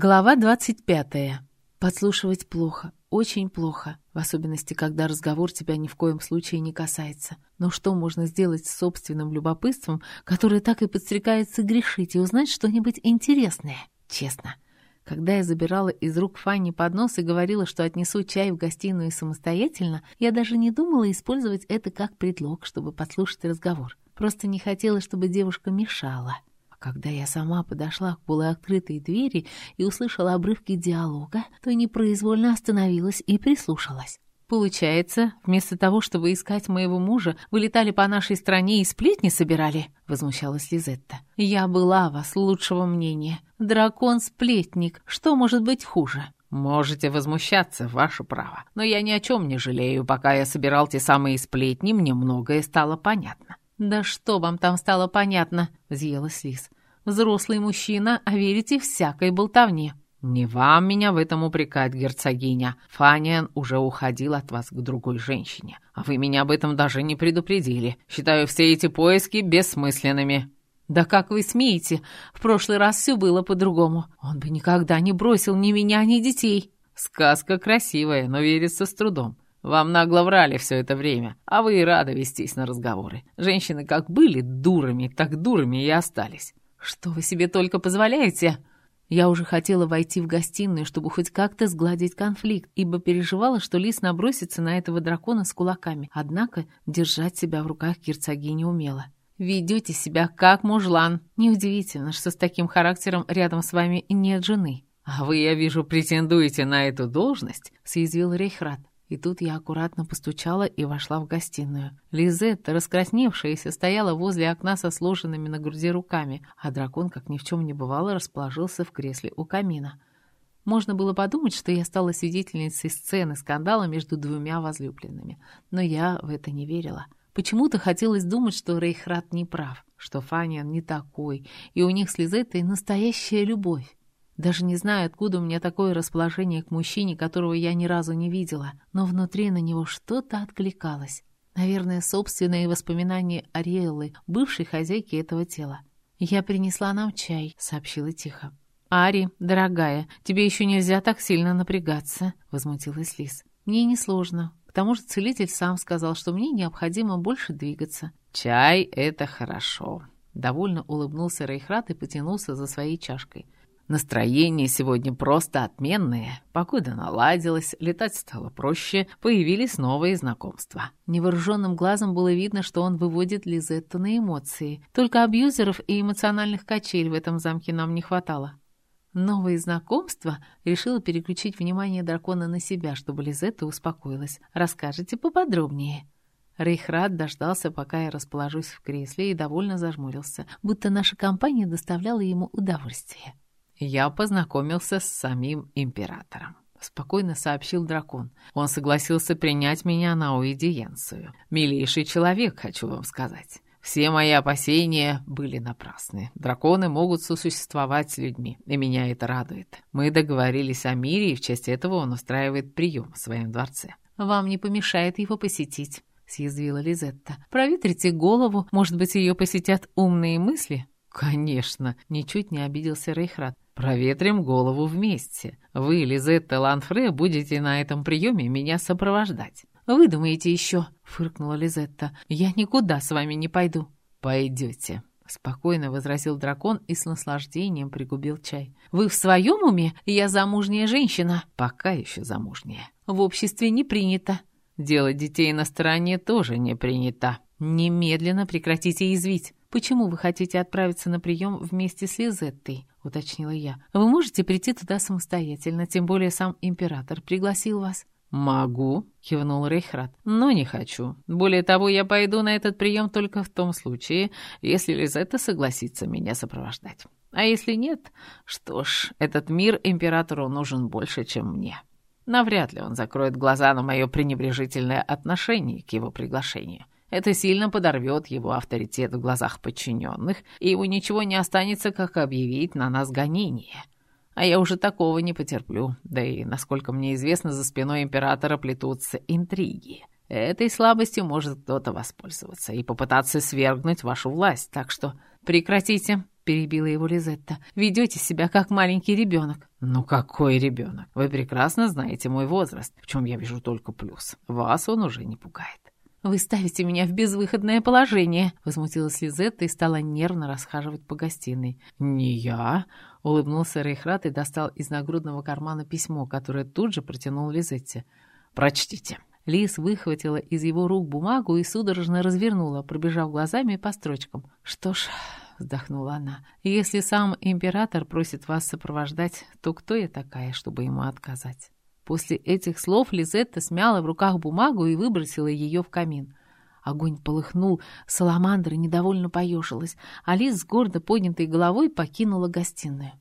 Глава 25. Подслушивать плохо, очень плохо, в особенности, когда разговор тебя ни в коем случае не касается. Но что можно сделать с собственным любопытством, которое так и подстрекается грешить и узнать что-нибудь интересное? Честно. Когда я забирала из рук Фанни поднос и говорила, что отнесу чай в гостиную самостоятельно, я даже не думала использовать это как предлог, чтобы подслушать разговор. Просто не хотела, чтобы девушка мешала. Когда я сама подошла к полуоткрытой двери и услышала обрывки диалога, то непроизвольно остановилась и прислушалась. «Получается, вместо того, чтобы искать моего мужа, вы летали по нашей стране и сплетни собирали?» — возмущалась Лизетта. «Я была вас лучшего мнения. Дракон-сплетник. Что может быть хуже?» «Можете возмущаться, ваше право. Но я ни о чем не жалею. Пока я собирал те самые сплетни, мне многое стало понятно. «Да что вам там стало понятно?» — взъелась Лис. «Взрослый мужчина, а верите всякой болтовне». «Не вам меня в этом упрекать, герцогиня. Фаниан уже уходил от вас к другой женщине, а вы меня об этом даже не предупредили. Считаю все эти поиски бессмысленными». «Да как вы смеете? В прошлый раз все было по-другому. Он бы никогда не бросил ни меня, ни детей». «Сказка красивая, но верится с трудом. Вам нагло врали все это время, а вы и рады вестись на разговоры. Женщины как были дурами, так дурами и остались. Что вы себе только позволяете? Я уже хотела войти в гостиную, чтобы хоть как-то сгладить конфликт, ибо переживала, что лис набросится на этого дракона с кулаками. Однако держать себя в руках герцогиня не умела. «Ведете себя как мужлан. Неудивительно, что с таким характером рядом с вами нет жены». «А вы, я вижу, претендуете на эту должность?» — съязвил Рейхрат. И тут я аккуратно постучала и вошла в гостиную. Лизетта, раскрасневшаяся, стояла возле окна со сложенными на груди руками, а дракон, как ни в чем не бывало, расположился в кресле у камина. Можно было подумать, что я стала свидетельницей сцены скандала между двумя возлюбленными, но я в это не верила. Почему-то хотелось думать, что Рейхрат не прав, что Фаниан не такой, и у них с Лизеттой настоящая любовь. Даже не знаю, откуда у меня такое расположение к мужчине, которого я ни разу не видела, но внутри на него что-то откликалось. Наверное, собственные воспоминания Ариэллы, бывшей хозяйки этого тела. «Я принесла нам чай», — сообщила тихо. «Ари, дорогая, тебе еще нельзя так сильно напрягаться», — возмутилась Лис. «Мне несложно. К тому же целитель сам сказал, что мне необходимо больше двигаться». «Чай — это хорошо», — довольно улыбнулся Рейхрат и потянулся за своей чашкой. Настроение сегодня просто отменное. Погода наладилась, летать стало проще, появились новые знакомства. Невооруженным глазом было видно, что он выводит Лизетту на эмоции. Только абьюзеров и эмоциональных качель в этом замке нам не хватало. Новые знакомства решила переключить внимание дракона на себя, чтобы Лизетта успокоилась. «Расскажите поподробнее». Рейхрад дождался, пока я расположусь в кресле, и довольно зажмурился, будто наша компания доставляла ему удовольствие. Я познакомился с самим императором. Спокойно сообщил дракон. Он согласился принять меня на уидиенцию. Милейший человек, хочу вам сказать. Все мои опасения были напрасны. Драконы могут сосуществовать с людьми, и меня это радует. Мы договорились о мире, и в честь этого он устраивает прием в своем дворце. «Вам не помешает его посетить», — съязвила Лизетта. «Проветрите голову, может быть, ее посетят умные мысли?» «Конечно», — ничуть не обиделся Рейхрат. Проветрим голову вместе. Вы, Лизетта Ланфре, будете на этом приеме меня сопровождать. Вы думаете еще, фыркнула Лизетта. Я никуда с вами не пойду. Пойдете. Спокойно возразил дракон и с наслаждением пригубил чай. «Вы в своем уме? Я замужняя женщина». «Пока еще замужняя». «В обществе не принято». «Делать детей на стороне тоже не принято». «Немедленно прекратите извить. Почему вы хотите отправиться на прием вместе с Лизеттой?» — уточнила я. «Вы можете прийти туда самостоятельно, тем более сам император пригласил вас». «Могу», — кивнул Рейхрат, — «но не хочу. Более того, я пойду на этот прием только в том случае, если Лизетта согласится меня сопровождать. А если нет, что ж, этот мир императору нужен больше, чем мне. Навряд ли он закроет глаза на мое пренебрежительное отношение к его приглашению». Это сильно подорвет его авторитет в глазах подчиненных, и ему ничего не останется, как объявить на нас гонение. А я уже такого не потерплю, да и, насколько мне известно, за спиной императора плетутся интриги. Этой слабостью может кто-то воспользоваться и попытаться свергнуть вашу власть, так что прекратите, перебила его Лизетта. «Ведете себя как маленький ребенок». «Ну какой ребенок? Вы прекрасно знаете мой возраст, в чем я вижу только плюс. Вас он уже не пугает». «Вы ставите меня в безвыходное положение», — возмутилась Лизетта и стала нервно расхаживать по гостиной. «Не я», — улыбнулся Рейхрат и достал из нагрудного кармана письмо, которое тут же протянул Лизетте. «Прочтите». Лис выхватила из его рук бумагу и судорожно развернула, пробежав глазами по строчкам. «Что ж», — вздохнула она, — «если сам император просит вас сопровождать, то кто я такая, чтобы ему отказать?» После этих слов Лизетта смяла в руках бумагу и выбросила ее в камин. Огонь полыхнул, саламандра недовольно поежилась, а Лиз с гордо поднятой головой покинула гостиную.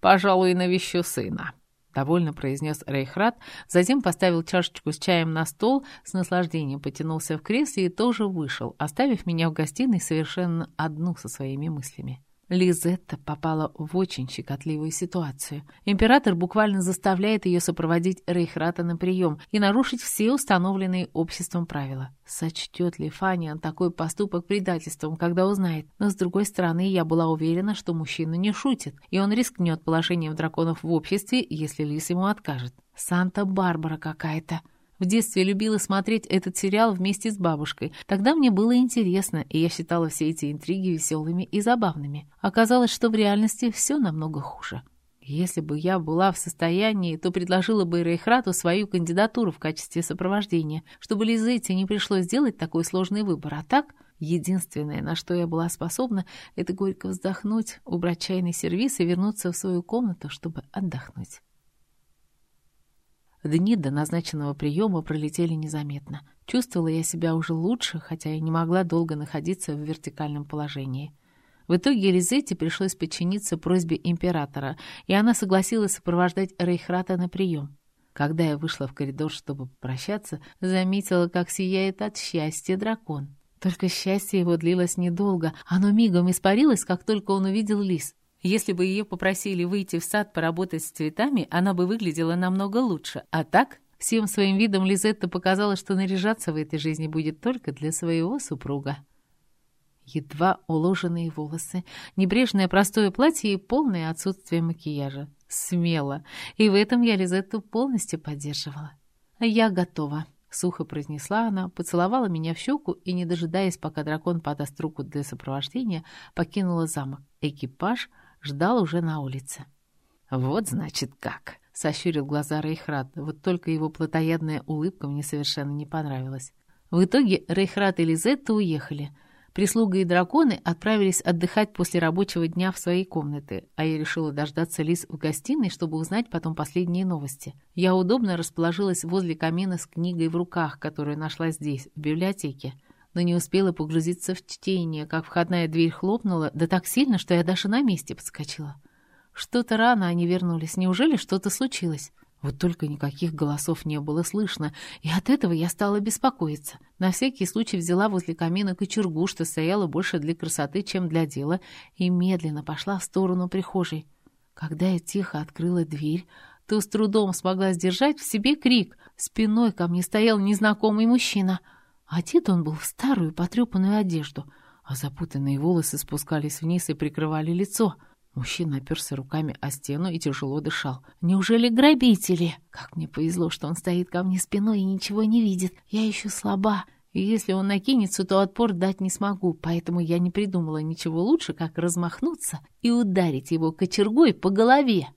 «Пожалуй, навещу сына», — довольно произнес Рейхрат, затем поставил чашечку с чаем на стол, с наслаждением потянулся в кресле и тоже вышел, оставив меня в гостиной совершенно одну со своими мыслями. Лизетта попала в очень щекотливую ситуацию. Император буквально заставляет ее сопроводить Рейхрата на прием и нарушить все установленные обществом правила. Сочтет ли Фаниан такой поступок предательством, когда узнает? Но, с другой стороны, я была уверена, что мужчина не шутит, и он рискнет положением драконов в обществе, если Лис ему откажет. Санта-Барбара какая-то. В детстве любила смотреть этот сериал вместе с бабушкой. Тогда мне было интересно, и я считала все эти интриги веселыми и забавными. Оказалось, что в реальности все намного хуже. Если бы я была в состоянии, то предложила бы Рейхрату свою кандидатуру в качестве сопровождения, чтобы Лизете не пришлось делать такой сложный выбор. А так, единственное, на что я была способна, это горько вздохнуть, убрать чайный сервиз и вернуться в свою комнату, чтобы отдохнуть. Дни до назначенного приема пролетели незаметно. Чувствовала я себя уже лучше, хотя и не могла долго находиться в вертикальном положении. В итоге Елизете пришлось подчиниться просьбе императора, и она согласилась сопровождать Рейхрата на прием. Когда я вышла в коридор, чтобы попрощаться, заметила, как сияет от счастья дракон. Только счастье его длилось недолго, оно мигом испарилось, как только он увидел лис. Если бы ее попросили выйти в сад поработать с цветами, она бы выглядела намного лучше. А так, всем своим видом Лизетта показала, что наряжаться в этой жизни будет только для своего супруга. Едва уложенные волосы, небрежное простое платье и полное отсутствие макияжа. Смело. И в этом я Лизетту полностью поддерживала. «Я готова», — сухо произнесла она, поцеловала меня в щеку и, не дожидаясь, пока дракон подаст руку для сопровождения, покинула замок. Экипаж — ждал уже на улице. «Вот, значит, как!» — сощурил глаза Рейхрат, вот только его плотоядная улыбка мне совершенно не понравилась. В итоге Рейхрат и Лизетта уехали. Прислуга и драконы отправились отдыхать после рабочего дня в свои комнаты, а я решила дождаться Лиз в гостиной, чтобы узнать потом последние новости. Я удобно расположилась возле камина с книгой в руках, которую нашла здесь, в библиотеке но не успела погрузиться в чтение, как входная дверь хлопнула, да так сильно, что я даже на месте подскочила. Что-то рано они вернулись, неужели что-то случилось? Вот только никаких голосов не было слышно, и от этого я стала беспокоиться. На всякий случай взяла возле камина кочергу, что стояла больше для красоты, чем для дела, и медленно пошла в сторону прихожей. Когда я тихо открыла дверь, то с трудом смогла сдержать в себе крик. Спиной ко мне стоял незнакомый мужчина — Одет он был в старую потрепанную одежду, а запутанные волосы спускались вниз и прикрывали лицо. Мужчина оперся руками о стену и тяжело дышал. «Неужели грабители?» Как мне повезло, что он стоит ко мне спиной и ничего не видит. Я еще слаба, и если он накинется, то отпор дать не смогу, поэтому я не придумала ничего лучше, как размахнуться и ударить его кочергой по голове.